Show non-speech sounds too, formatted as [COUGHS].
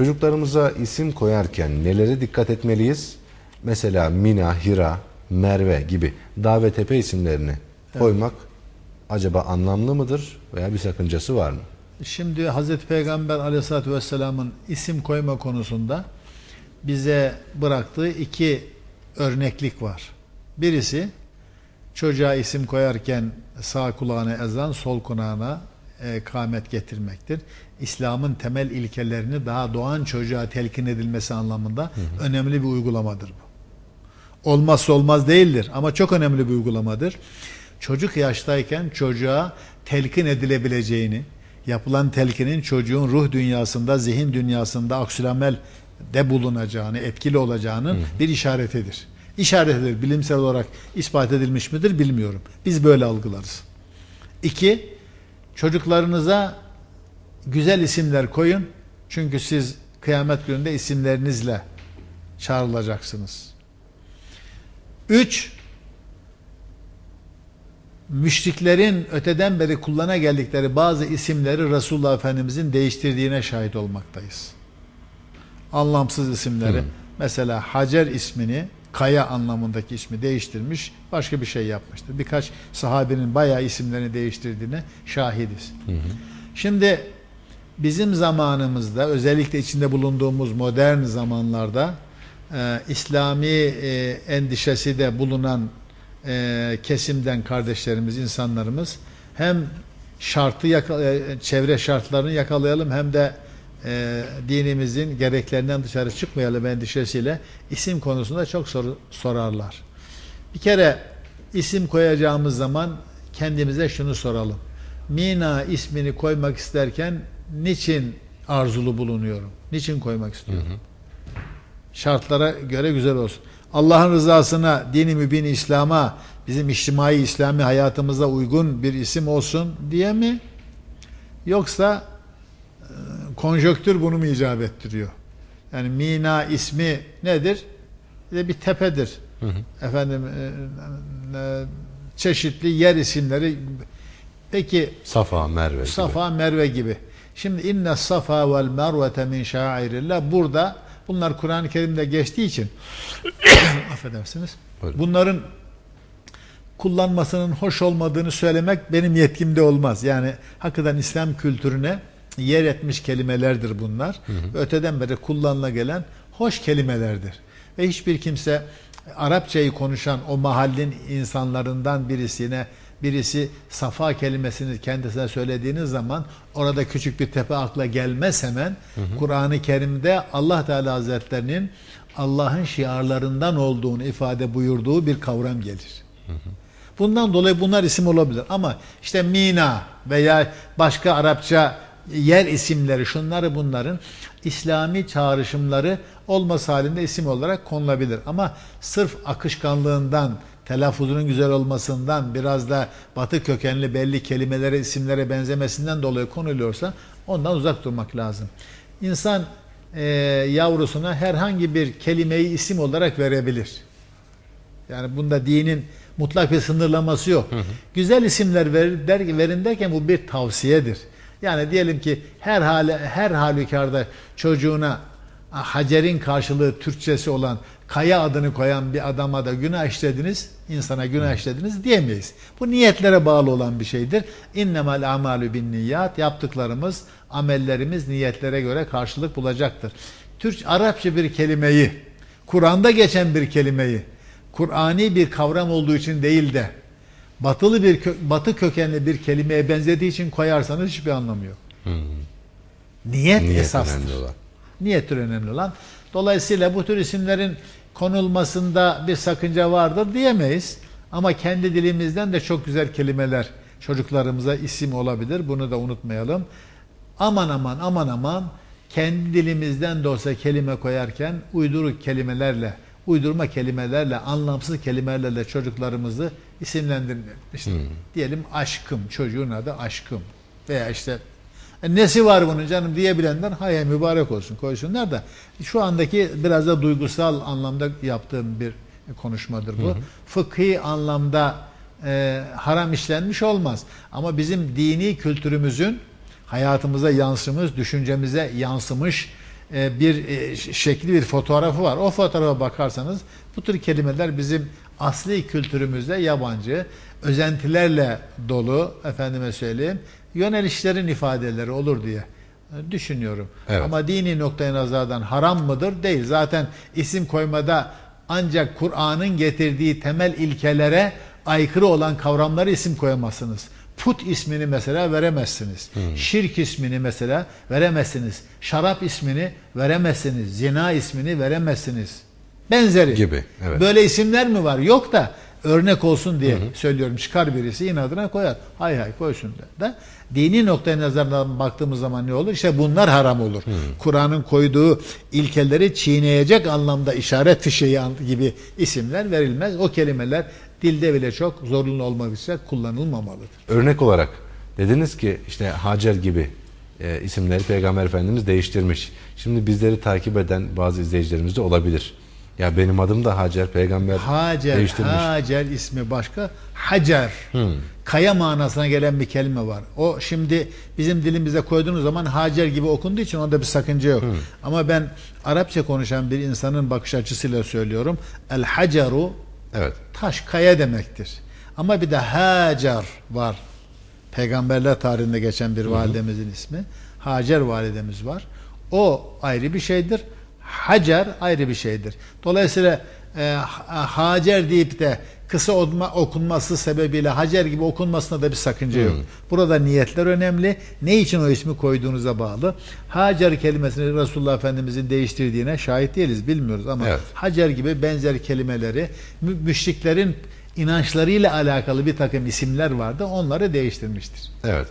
Çocuklarımıza isim koyarken nelere dikkat etmeliyiz? Mesela Mina, Hira, Merve gibi dağ tepe isimlerini koymak acaba anlamlı mıdır veya bir sakıncası var mı? Şimdi Hazreti Peygamber aleyhissalatü vesselamın isim koyma konusunda bize bıraktığı iki örneklik var. Birisi çocuğa isim koyarken sağ kulağına ezan, sol kulağına e, kâmet getirmektir. İslam'ın temel ilkelerini daha doğan çocuğa telkin edilmesi anlamında hı hı. önemli bir uygulamadır bu. Olmazsa olmaz değildir ama çok önemli bir uygulamadır. Çocuk yaştayken çocuğa telkin edilebileceğini, yapılan telkinin çocuğun ruh dünyasında, zihin dünyasında aksilamel de bulunacağını, etkili olacağının hı hı. bir işaretidir. İşaretidir. Bilimsel olarak ispat edilmiş midir bilmiyorum. Biz böyle algılarız. İki, çocuklarınıza güzel isimler koyun. Çünkü siz kıyamet gününde isimlerinizle çağrılacaksınız. Üç, müşriklerin öteden beri kullana geldikleri bazı isimleri Resulullah Efendimizin değiştirdiğine şahit olmaktayız. Anlamsız isimleri. Hmm. Mesela Hacer ismini kaya anlamındaki ismi değiştirmiş, başka bir şey yapmıştır. Birkaç sahabenin bayağı isimlerini değiştirdiğine şahidiz. Hı hı. Şimdi bizim zamanımızda özellikle içinde bulunduğumuz modern zamanlarda e, İslami e, endişesi de bulunan e, kesimden kardeşlerimiz, insanlarımız hem şartı e, çevre şartlarını yakalayalım hem de e, dinimizin gereklerinden dışarı çıkmayalım endişesiyle isim konusunda çok soru, sorarlar. Bir kere isim koyacağımız zaman kendimize şunu soralım. Mina ismini koymak isterken niçin arzulu bulunuyorum? Niçin koymak istiyorum? Hı hı. Şartlara göre güzel olsun. Allah'ın rızasına, dini mübin İslam'a, bizim içtimai İslami hayatımıza uygun bir isim olsun diye mi? Yoksa konjöktür bunu mu icap ettiriyor? Yani Mina ismi nedir? Bir, tepedir. Hı hı. Efendim e, e, çeşitli yer isimleri peki Safa, Merve Safa, gibi. Merve gibi. Şimdi inne safa vel mervete min şairillah burada bunlar Kur'an-ı Kerim'de geçtiği için [COUGHS] affedersiniz. Buyurun. Bunların kullanmasının hoş olmadığını söylemek benim yetkimde olmaz. Yani hakikaten İslam kültürüne yer etmiş kelimelerdir bunlar. Hı hı. Öteden beri kullanıla gelen hoş kelimelerdir. Ve hiçbir kimse Arapçayı konuşan o mahallin insanlarından birisine birisi safa kelimesini kendisine söylediğiniz zaman orada küçük bir tepe akla gelmez hemen. Kur'an-ı Kerim'de Allah Teala Hazretlerinin Allah'ın şiarlarından olduğunu ifade buyurduğu bir kavram gelir. Hı hı. Bundan dolayı bunlar isim olabilir. Ama işte Mina veya başka Arapça yer isimleri şunları bunların İslami çağrışımları olması halinde isim olarak konulabilir. Ama sırf akışkanlığından, telaffuzunun güzel olmasından, biraz da batı kökenli belli kelimelere, isimlere benzemesinden dolayı konuluyorsa ondan uzak durmak lazım. İnsan e, yavrusuna herhangi bir kelimeyi isim olarak verebilir. Yani bunda dinin mutlak bir sınırlaması yok. Hı hı. Güzel isimler ver, der, verin derken bu bir tavsiyedir. Yani diyelim ki her hale, her halükarda çocuğuna Hacer'in karşılığı Türkçesi olan kaya adını koyan bir adama da günah işlediniz, insana günah işlediniz diyemeyiz. Bu niyetlere bağlı olan bir şeydir. İnnemel amalü bin niyat yaptıklarımız, amellerimiz niyetlere göre karşılık bulacaktır. Türk Arapça bir kelimeyi, Kur'an'da geçen bir kelimeyi, Kur'ani bir kavram olduğu için değil de batılı bir batı kökenli bir kelimeye benzediği için koyarsanız hiçbir anlamı yok. Hmm. Niyet, Niyet esastır. Önemli olan. Niyettir önemli olan. Dolayısıyla bu tür isimlerin konulmasında bir sakınca vardır diyemeyiz. Ama kendi dilimizden de çok güzel kelimeler çocuklarımıza isim olabilir. Bunu da unutmayalım. Aman aman aman aman kendi dilimizden de olsa kelime koyarken uyduruk kelimelerle, uydurma kelimelerle, anlamsız kelimelerle çocuklarımızı isimlendirmeyelim. İşte hmm. diyelim aşkım, çocuğun adı aşkım. Veya işte e, nesi var bunun canım diyebilenler hayır mübarek olsun koysunlar da şu andaki biraz da duygusal anlamda yaptığım bir konuşmadır bu. Hı hı. Fıkhi anlamda e, haram işlenmiş olmaz. Ama bizim dini kültürümüzün hayatımıza yansımış, düşüncemize yansımış bir e, şekli bir fotoğrafı var. O fotoğrafa bakarsanız bu tür kelimeler bizim asli kültürümüzde yabancı, özentilerle dolu efendime söyleyeyim, yönelişlerin ifadeleri olur diye e, düşünüyorum. Evet. Ama dini noktaya nazardan haram mıdır? Değil. Zaten isim koymada ancak Kur'an'ın getirdiği temel ilkelere aykırı olan kavramları isim koyamazsınız. Put ismini mesela veremezsiniz. Şirk ismini mesela veremezsiniz. Şarap ismini veremezsiniz. Zina ismini veremezsiniz. Benzeri. Gibi, evet. Böyle isimler mi var? Yok da örnek olsun diye söylüyorum. Çıkar birisi inadına koyar. Hay hay koysun da. da. Dini noktaya nazardan baktığımız zaman ne olur? İşte bunlar haram olur. Kur'an'ın koyduğu ilkeleri çiğneyecek anlamda işaret fişeği gibi isimler verilmez. O kelimeler dilde bile çok zorunlu olmak kullanılmamalıdır. Örnek olarak dediniz ki işte Hacer gibi e, isimleri Peygamber Efendimiz değiştirmiş. Şimdi bizleri takip eden bazı izleyicilerimiz de olabilir. Ya benim adım da Hacer, Peygamber Hacer, değiştirmiş. Hacer ismi başka. Hacer. Hmm. Kaya manasına gelen bir kelime var. O şimdi bizim dilimize koyduğunuz zaman Hacer gibi okunduğu için onda bir sakınca yok. Hmm. Ama ben Arapça konuşan bir insanın bakış açısıyla söylüyorum. El haceru Evet. taş, kaya demektir. Ama bir de Hacer var. Peygamberler tarihinde geçen bir validemizin ismi. Hacer validemiz var. O ayrı bir şeydir. Hacer ayrı bir şeydir. Dolayısıyla e, Ha- Hacer deyip de kısa olma, okunması sebebiyle Hacer gibi okunmasına da bir sakınca yok. Burada niyetler önemli. Ne için o ismi koyduğunuza bağlı. Hacer kelimesini Resulullah Efendimizin değiştirdiğine şahit değiliz, bilmiyoruz ama Evet. Hacer gibi benzer kelimeleri mü- müşriklerin inançlarıyla alakalı bir takım isimler vardı. Onları değiştirmiştir. Evet.